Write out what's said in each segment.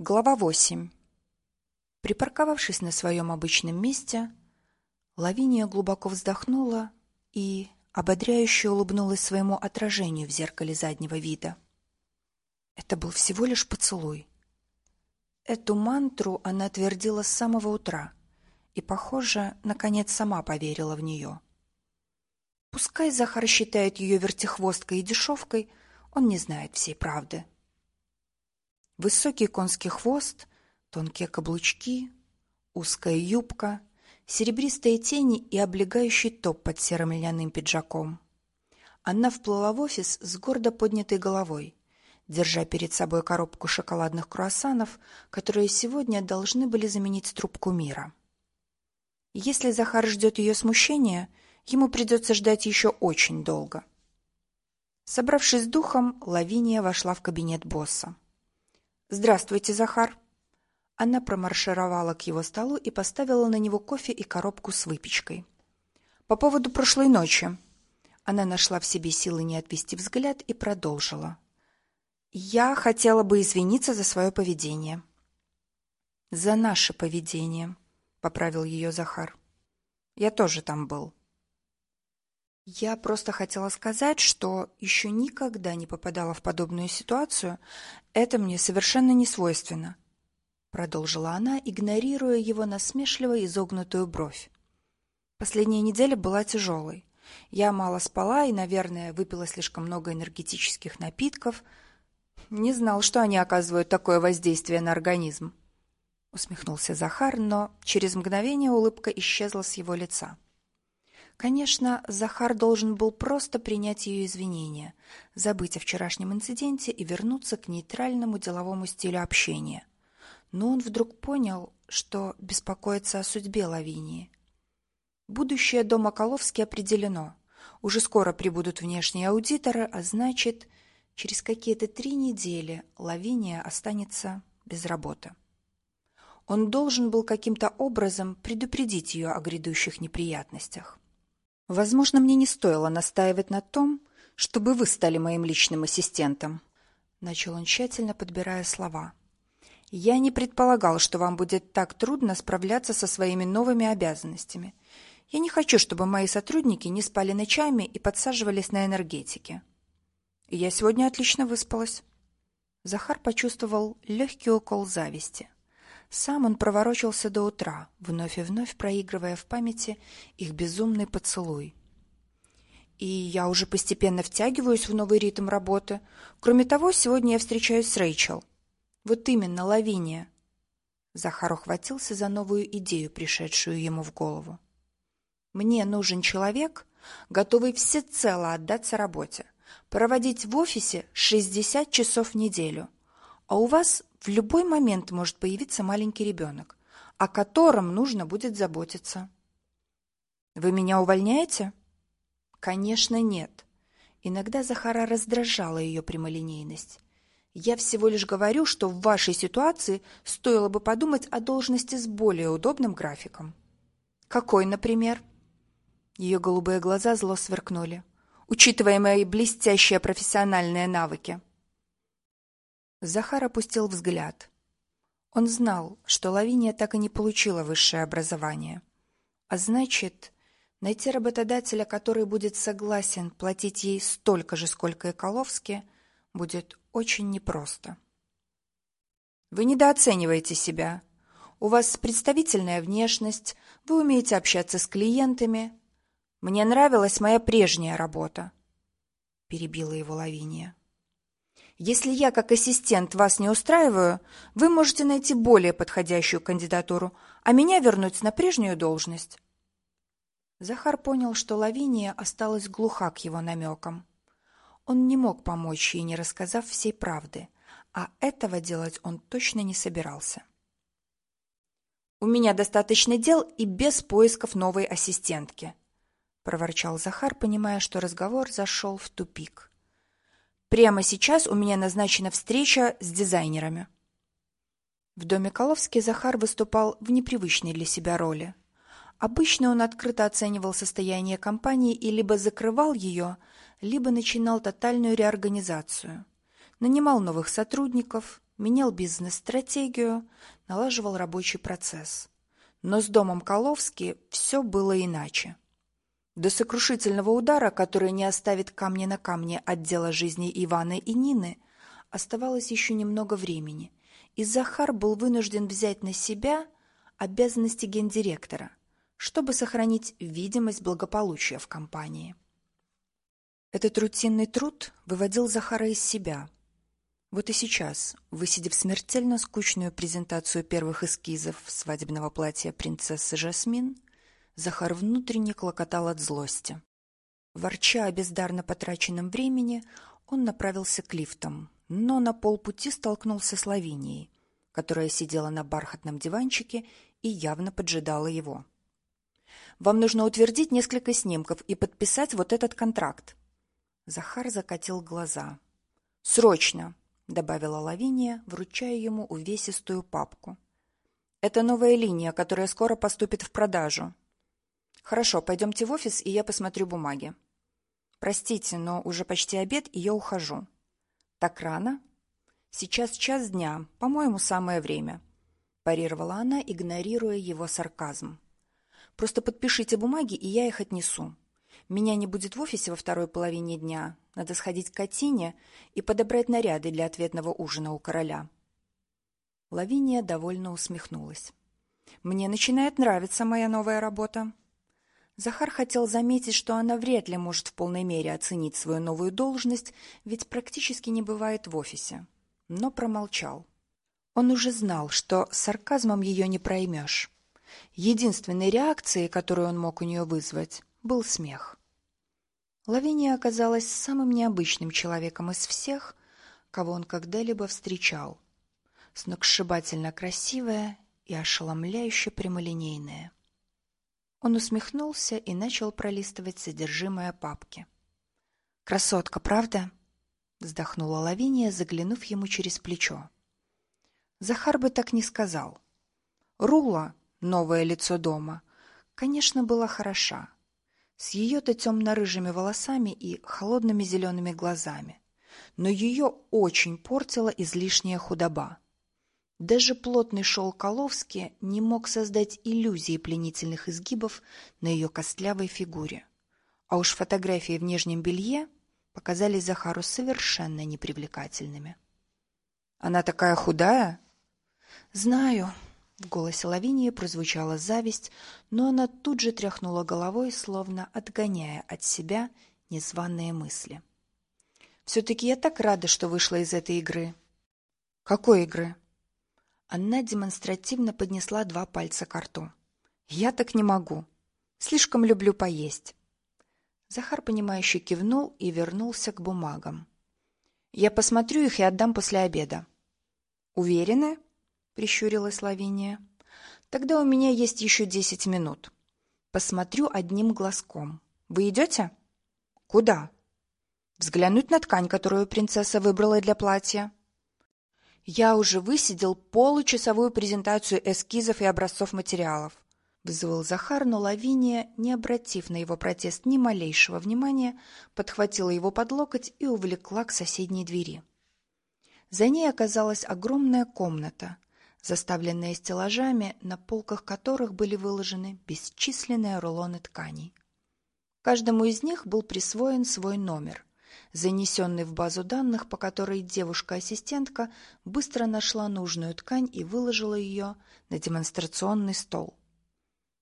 Глава 8. Припарковавшись на своем обычном месте, Лавиния глубоко вздохнула и ободряюще улыбнулась своему отражению в зеркале заднего вида. Это был всего лишь поцелуй. Эту мантру она твердила с самого утра и, похоже, наконец сама поверила в нее. Пускай Захар считает ее вертихвосткой и дешевкой, он не знает всей правды. Высокий конский хвост, тонкие каблучки, узкая юбка, серебристые тени и облегающий топ под серым льняным пиджаком. Она вплыла в офис с гордо поднятой головой, держа перед собой коробку шоколадных круассанов, которые сегодня должны были заменить трубку мира. Если Захар ждет ее смущения, ему придется ждать еще очень долго. Собравшись с духом, Лавиния вошла в кабинет босса. «Здравствуйте, Захар!» Она промаршировала к его столу и поставила на него кофе и коробку с выпечкой. «По поводу прошлой ночи». Она нашла в себе силы не отвести взгляд и продолжила. «Я хотела бы извиниться за свое поведение». «За наше поведение», — поправил ее Захар. «Я тоже там был». Я просто хотела сказать, что еще никогда не попадала в подобную ситуацию. Это мне совершенно не свойственно, продолжила она, игнорируя его насмешливо изогнутую бровь. Последняя неделя была тяжелой. Я мало спала и, наверное, выпила слишком много энергетических напитков. Не знал, что они оказывают такое воздействие на организм. Усмехнулся Захар, но через мгновение улыбка исчезла с его лица. Конечно, Захар должен был просто принять ее извинения, забыть о вчерашнем инциденте и вернуться к нейтральному деловому стилю общения. Но он вдруг понял, что беспокоится о судьбе Лавинии. Будущее дома Коловски определено. Уже скоро прибудут внешние аудиторы, а значит, через какие-то три недели Лавиния останется без работы. Он должен был каким-то образом предупредить ее о грядущих неприятностях. Возможно, мне не стоило настаивать на том, чтобы вы стали моим личным ассистентом, начал он тщательно подбирая слова. Я не предполагал, что вам будет так трудно справляться со своими новыми обязанностями. Я не хочу, чтобы мои сотрудники не спали ночами и подсаживались на энергетики. Я сегодня отлично выспалась. Захар почувствовал легкий укол зависти. Сам он проворочился до утра, вновь и вновь проигрывая в памяти их безумный поцелуй. И я уже постепенно втягиваюсь в новый ритм работы. Кроме того, сегодня я встречаюсь с Рэйчел. Вот именно, Лавиния. Захар ухватился за новую идею, пришедшую ему в голову. Мне нужен человек, готовый всецело отдаться работе, проводить в офисе 60 часов в неделю. А у вас в любой момент может появиться маленький ребенок, о котором нужно будет заботиться. Вы меня увольняете? Конечно, нет. Иногда Захара раздражала ее прямолинейность. Я всего лишь говорю, что в вашей ситуации стоило бы подумать о должности с более удобным графиком. Какой, например? Ее голубые глаза зло сверкнули. Учитывая мои блестящие профессиональные навыки, Захар опустил взгляд. Он знал, что Лавиния так и не получила высшее образование. А значит, найти работодателя, который будет согласен платить ей столько же, сколько и Коловски, будет очень непросто. Вы недооцениваете себя. У вас представительная внешность, вы умеете общаться с клиентами. Мне нравилась моя прежняя работа, перебила его Лавиния. Если я как ассистент вас не устраиваю, вы можете найти более подходящую кандидатуру, а меня вернуть на прежнюю должность. Захар понял, что Лавиния осталась глуха к его намекам. Он не мог помочь ей, не рассказав всей правды, а этого делать он точно не собирался. У меня достаточно дел и без поисков новой ассистентки, проворчал Захар, понимая, что разговор зашел в тупик. Прямо сейчас у меня назначена встреча с дизайнерами. В доме Коловский Захар выступал в непривычной для себя роли. Обычно он открыто оценивал состояние компании и либо закрывал ее, либо начинал тотальную реорганизацию. Нанимал новых сотрудников, менял бизнес-стратегию, налаживал рабочий процесс. Но с домом Коловски все было иначе. До сокрушительного удара, который не оставит камня на камне от дела жизни Ивана и Нины, оставалось еще немного времени, и Захар был вынужден взять на себя обязанности гендиректора, чтобы сохранить видимость благополучия в компании. Этот рутинный труд выводил Захара из себя – вот и сейчас, высидев смертельно скучную презентацию первых эскизов свадебного платья принцессы Жасмин, Захар внутренне клокотал от злости. Ворча о бездарно потраченном времени, он направился к лифтам, но на полпути столкнулся с Лавинией, которая сидела на бархатном диванчике и явно поджидала его. «Вам нужно утвердить несколько снимков и подписать вот этот контракт». Захар закатил глаза. «Срочно!» добавила Лавиния, вручая ему увесистую папку. Это новая линия, которая скоро поступит в продажу. Хорошо, пойдемте в офис, и я посмотрю бумаги. Простите, но уже почти обед, и я ухожу. Так рано? Сейчас час дня, по-моему, самое время, парировала она, игнорируя его сарказм. Просто подпишите бумаги, и я их отнесу. Меня не будет в офисе во второй половине дня. Надо сходить к Катине и подобрать наряды для ответного ужина у короля. Лавиния довольно усмехнулась. Мне начинает нравиться моя новая работа. Захар хотел заметить, что она вряд ли может в полной мере оценить свою новую должность, ведь практически не бывает в офисе. Но промолчал. Он уже знал, что сарказмом ее не проймешь. Единственной реакцией, которую он мог у нее вызвать, был смех. Лавиния оказалась самым необычным человеком из всех, кого он когда-либо встречал. Сногсшибательно красивая и ошеломляюще прямолинейная. Он усмехнулся и начал пролистывать содержимое папки. «Красотка, правда?» — вздохнула Лавиния, заглянув ему через плечо. Захар бы так не сказал. Рула, новое лицо дома, конечно, была хороша с ее-то темно-рыжими волосами и холодными зелеными глазами. Но ее очень портила излишняя худоба. Даже плотный шел Коловски не мог создать иллюзии пленительных изгибов на ее костлявой фигуре. А уж фотографии в нижнем белье показались Захару совершенно непривлекательными. «Она такая худая?» «Знаю», в голосе Лавинии прозвучала зависть, но она тут же тряхнула головой, словно отгоняя от себя незваные мысли. «Все-таки я так рада, что вышла из этой игры». «Какой игры?» Она демонстративно поднесла два пальца к рту. «Я так не могу. Слишком люблю поесть». Захар, понимающе кивнул и вернулся к бумагам. «Я посмотрю их и отдам после обеда». «Уверены?» прищурилась Лавиния. Тогда у меня есть еще десять минут. Посмотрю одним глазком. Вы идете? Куда? Взглянуть на ткань, которую принцесса выбрала для платья. Я уже высидел получасовую презентацию эскизов и образцов материалов. Вызвал Захар, но Лавиния, не обратив на его протест ни малейшего внимания, подхватила его под локоть и увлекла к соседней двери. За ней оказалась огромная комната, заставленные стеллажами, на полках которых были выложены бесчисленные рулоны тканей. Каждому из них был присвоен свой номер, занесенный в базу данных, по которой девушка-ассистентка быстро нашла нужную ткань и выложила ее на демонстрационный стол.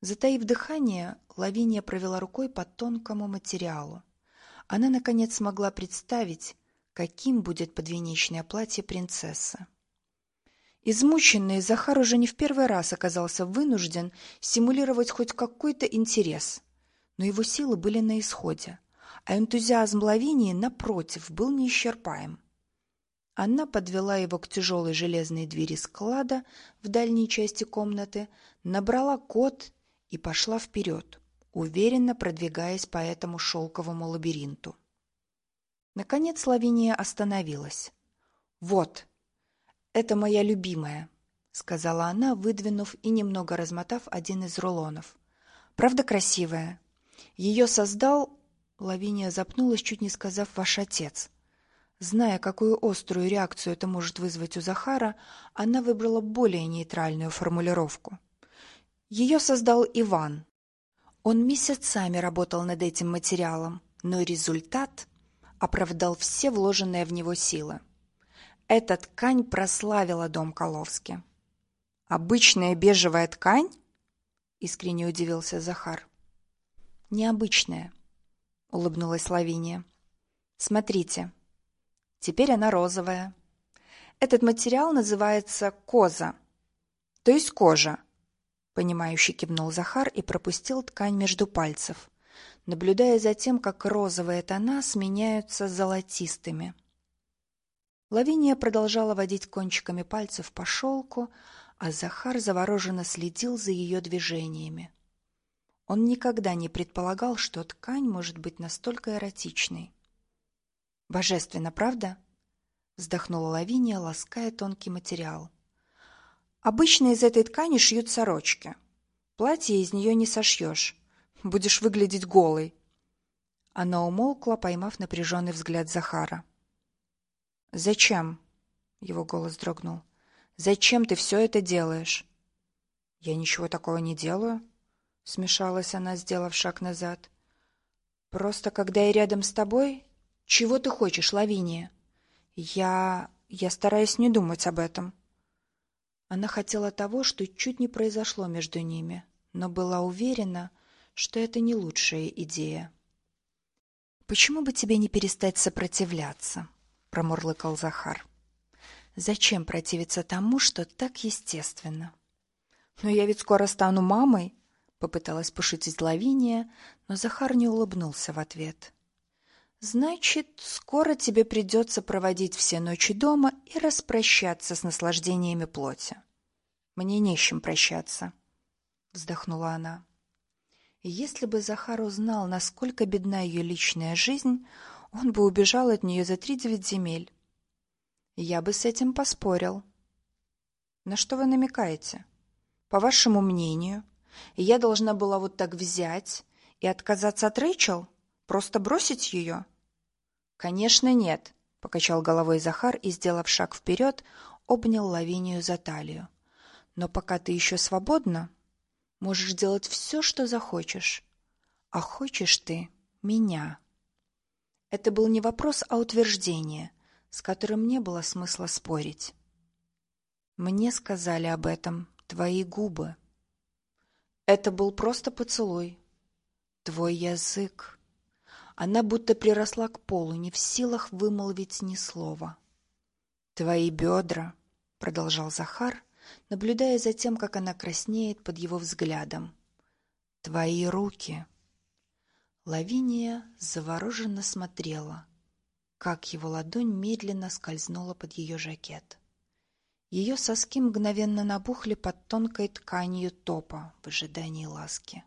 Затаив дыхание, Лавиния провела рукой по тонкому материалу. Она, наконец, смогла представить, каким будет подвенечное платье принцессы. Измученный, Захар уже не в первый раз оказался вынужден симулировать хоть какой-то интерес. Но его силы были на исходе, а энтузиазм Лавинии, напротив, был неисчерпаем. Она подвела его к тяжелой железной двери склада в дальней части комнаты, набрала код и пошла вперед, уверенно продвигаясь по этому шелковому лабиринту. Наконец Лавиния остановилась. «Вот!» «Это моя любимая», — сказала она, выдвинув и немного размотав один из рулонов. «Правда красивая? Ее создал...» Лавиния запнулась, чуть не сказав «ваш отец». Зная, какую острую реакцию это может вызвать у Захара, она выбрала более нейтральную формулировку. Ее создал Иван. Он месяцами работал над этим материалом, но результат оправдал все вложенные в него силы. Эта ткань прославила дом Коловски. «Обычная бежевая ткань?» — искренне удивился Захар. «Необычная», — улыбнулась Лавиния. «Смотрите, теперь она розовая. Этот материал называется коза, то есть кожа», — понимающе кивнул Захар и пропустил ткань между пальцев наблюдая за тем, как розовые тона сменяются золотистыми. Лавиния продолжала водить кончиками пальцев по шелку, а Захар завороженно следил за ее движениями. Он никогда не предполагал, что ткань может быть настолько эротичной. «Божественно, правда?» — вздохнула Лавиния, лаская тонкий материал. «Обычно из этой ткани шьют сорочки. Платье из нее не сошьешь. Будешь выглядеть голой. Она умолкла, поймав напряженный взгляд Захара. «Зачем?» — его голос дрогнул. «Зачем ты все это делаешь?» «Я ничего такого не делаю», — смешалась она, сделав шаг назад. «Просто когда я рядом с тобой... Чего ты хочешь, Лавиния?» «Я... я стараюсь не думать об этом». Она хотела того, что чуть не произошло между ними, но была уверена, что это не лучшая идея. «Почему бы тебе не перестать сопротивляться?» — промурлыкал Захар. «Зачем противиться тому, что так естественно?» «Но я ведь скоро стану мамой!» — попыталась пошутить Лавиния, но Захар не улыбнулся в ответ. «Значит, скоро тебе придется проводить все ночи дома и распрощаться с наслаждениями плоти». «Мне не с чем прощаться», — вздохнула она. Если бы Захар узнал, насколько бедна ее личная жизнь, он бы убежал от нее за три земель. Я бы с этим поспорил. На что вы намекаете? По вашему мнению, я должна была вот так взять и отказаться от Рэйчел? Просто бросить ее? Конечно, нет, покачал головой Захар и, сделав шаг вперед, обнял Лавинию за талию. Но пока ты еще свободна, Можешь делать все, что захочешь. А хочешь ты меня. Это был не вопрос, а утверждение, с которым не было смысла спорить. Мне сказали об этом твои губы. Это был просто поцелуй. Твой язык. Она будто приросла к полу, не в силах вымолвить ни слова. Твои бедра, продолжал Захар, наблюдая за тем, как она краснеет под его взглядом. «Твои руки!» Лавиния завороженно смотрела, как его ладонь медленно скользнула под ее жакет. Ее соски мгновенно набухли под тонкой тканью топа в ожидании ласки.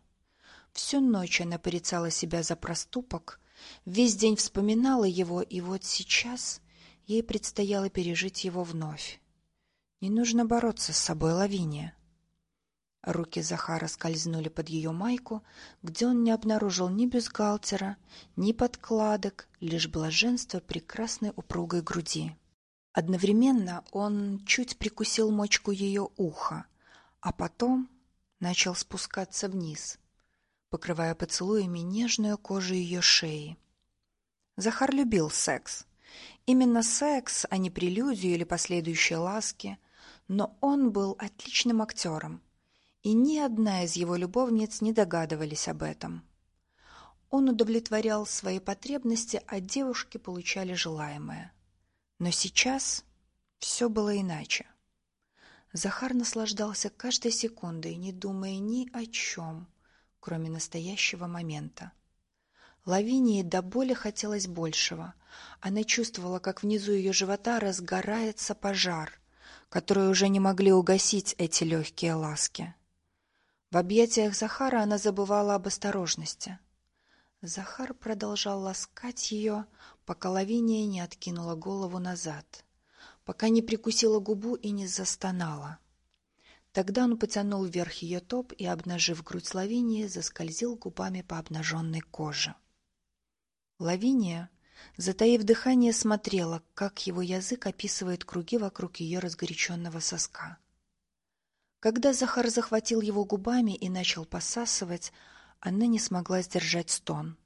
Всю ночь она порицала себя за проступок, весь день вспоминала его, и вот сейчас ей предстояло пережить его вновь. Не нужно бороться с собой, Лавиния. Руки Захара скользнули под ее майку, где он не обнаружил ни бюстгальтера, ни подкладок, лишь блаженство прекрасной упругой груди. Одновременно он чуть прикусил мочку ее уха, а потом начал спускаться вниз, покрывая поцелуями нежную кожу ее шеи. Захар любил секс. Именно секс, а не прелюдию или последующие ласки, но он был отличным актером, и ни одна из его любовниц не догадывались об этом. Он удовлетворял свои потребности, а девушки получали желаемое. Но сейчас все было иначе. Захар наслаждался каждой секундой, не думая ни о чем, кроме настоящего момента. Лавинии до боли хотелось большего. Она чувствовала, как внизу ее живота разгорается пожар — которые уже не могли угасить эти легкие ласки. В объятиях Захара она забывала об осторожности. Захар продолжал ласкать ее, пока Лавиния не откинула голову назад, пока не прикусила губу и не застонала. Тогда он потянул вверх ее топ и, обнажив грудь Лавинии, заскользил губами по обнаженной коже. Лавиния затаив дыхание, смотрела, как его язык описывает круги вокруг ее разгоряченного соска. Когда Захар захватил его губами и начал посасывать, она не смогла сдержать стон.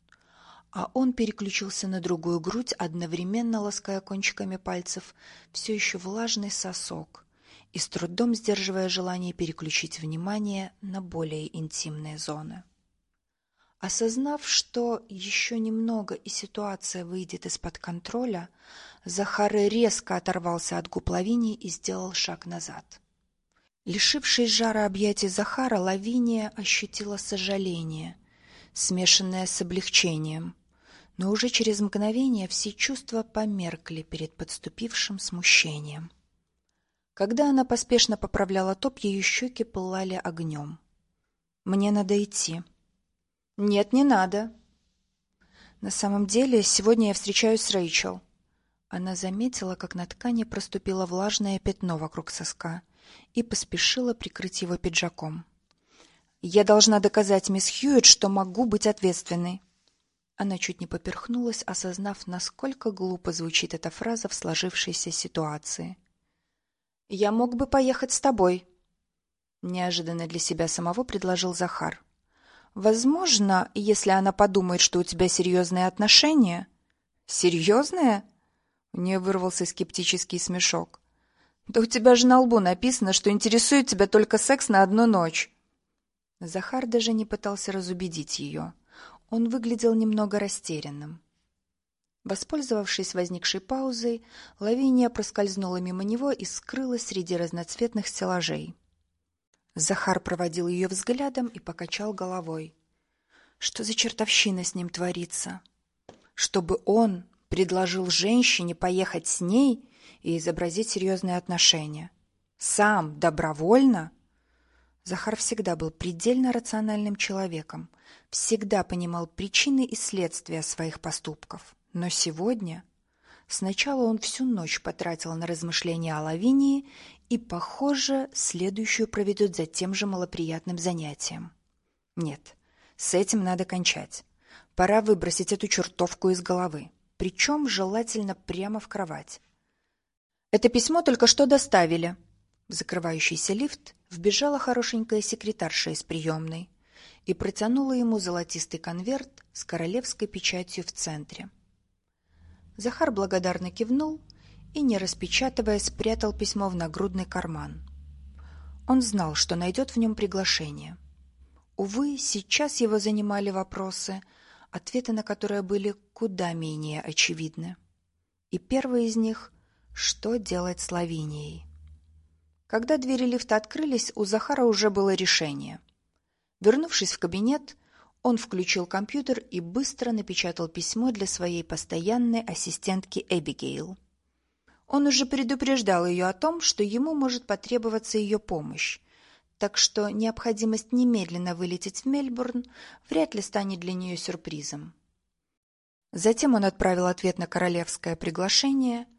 А он переключился на другую грудь, одновременно лаская кончиками пальцев все еще влажный сосок и с трудом сдерживая желание переключить внимание на более интимные зоны. Осознав, что еще немного и ситуация выйдет из-под контроля, Захар резко оторвался от губ Лавинии и сделал шаг назад. Лишившись жара объятий Захара, Лавиния ощутила сожаление, смешанное с облегчением, но уже через мгновение все чувства померкли перед подступившим смущением. Когда она поспешно поправляла топ, ее щеки пылали огнем. «Мне надо идти». «Нет, не надо». «На самом деле, сегодня я встречаюсь с Рэйчел». Она заметила, как на ткани проступило влажное пятно вокруг соска и поспешила прикрыть его пиджаком. «Я должна доказать мисс Хьюитт, что могу быть ответственной». Она чуть не поперхнулась, осознав, насколько глупо звучит эта фраза в сложившейся ситуации. «Я мог бы поехать с тобой», — неожиданно для себя самого предложил Захар. «Возможно, если она подумает, что у тебя серьезные отношения...» «Серьезные?» — у нее вырвался скептический смешок. Да у тебя же на лбу написано, что интересует тебя только секс на одну ночь. Захар даже не пытался разубедить ее. Он выглядел немного растерянным. Воспользовавшись возникшей паузой, Лавиния проскользнула мимо него и скрылась среди разноцветных стеллажей. Захар проводил ее взглядом и покачал головой. Что за чертовщина с ним творится? Чтобы он предложил женщине поехать с ней и изобразить серьезные отношения. Сам, добровольно? Захар всегда был предельно рациональным человеком, всегда понимал причины и следствия своих поступков. Но сегодня... Сначала он всю ночь потратил на размышления о Лавинии и, похоже, следующую проведет за тем же малоприятным занятием. Нет, с этим надо кончать. Пора выбросить эту чертовку из головы, причем желательно прямо в кровать. Это письмо только что доставили. В закрывающийся лифт вбежала хорошенькая секретарша из приемной и протянула ему золотистый конверт с королевской печатью в центре. Захар благодарно кивнул и, не распечатывая, спрятал письмо в нагрудный карман. Он знал, что найдет в нем приглашение. Увы, сейчас его занимали вопросы, ответы на которые были куда менее очевидны. И первый из них что делать с Лавинией? Когда двери лифта открылись, у Захара уже было решение. Вернувшись в кабинет, он включил компьютер и быстро напечатал письмо для своей постоянной ассистентки Эбигейл. Он уже предупреждал ее о том, что ему может потребоваться ее помощь, так что необходимость немедленно вылететь в Мельбурн вряд ли станет для нее сюрпризом. Затем он отправил ответ на королевское приглашение –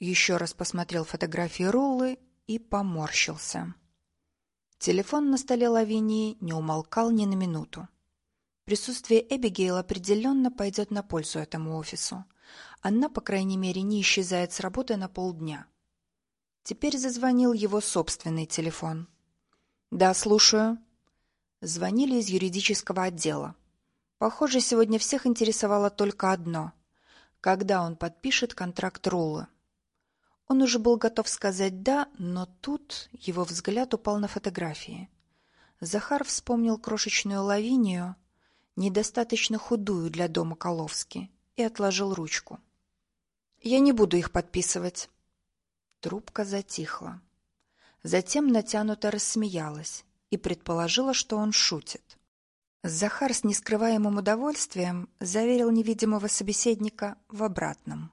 еще раз посмотрел фотографии Роллы и поморщился. Телефон на столе Лавинии не умолкал ни на минуту. Присутствие Эбигейл определенно пойдет на пользу этому офису. Она, по крайней мере, не исчезает с работы на полдня. Теперь зазвонил его собственный телефон. «Да, слушаю». Звонили из юридического отдела. Похоже, сегодня всех интересовало только одно. Когда он подпишет контракт Роллы? Он уже был готов сказать «да», но тут его взгляд упал на фотографии. Захар вспомнил крошечную лавинию, недостаточно худую для дома Коловски, и отложил ручку. «Я не буду их подписывать». Трубка затихла. Затем натянуто рассмеялась и предположила, что он шутит. Захар с нескрываемым удовольствием заверил невидимого собеседника в обратном.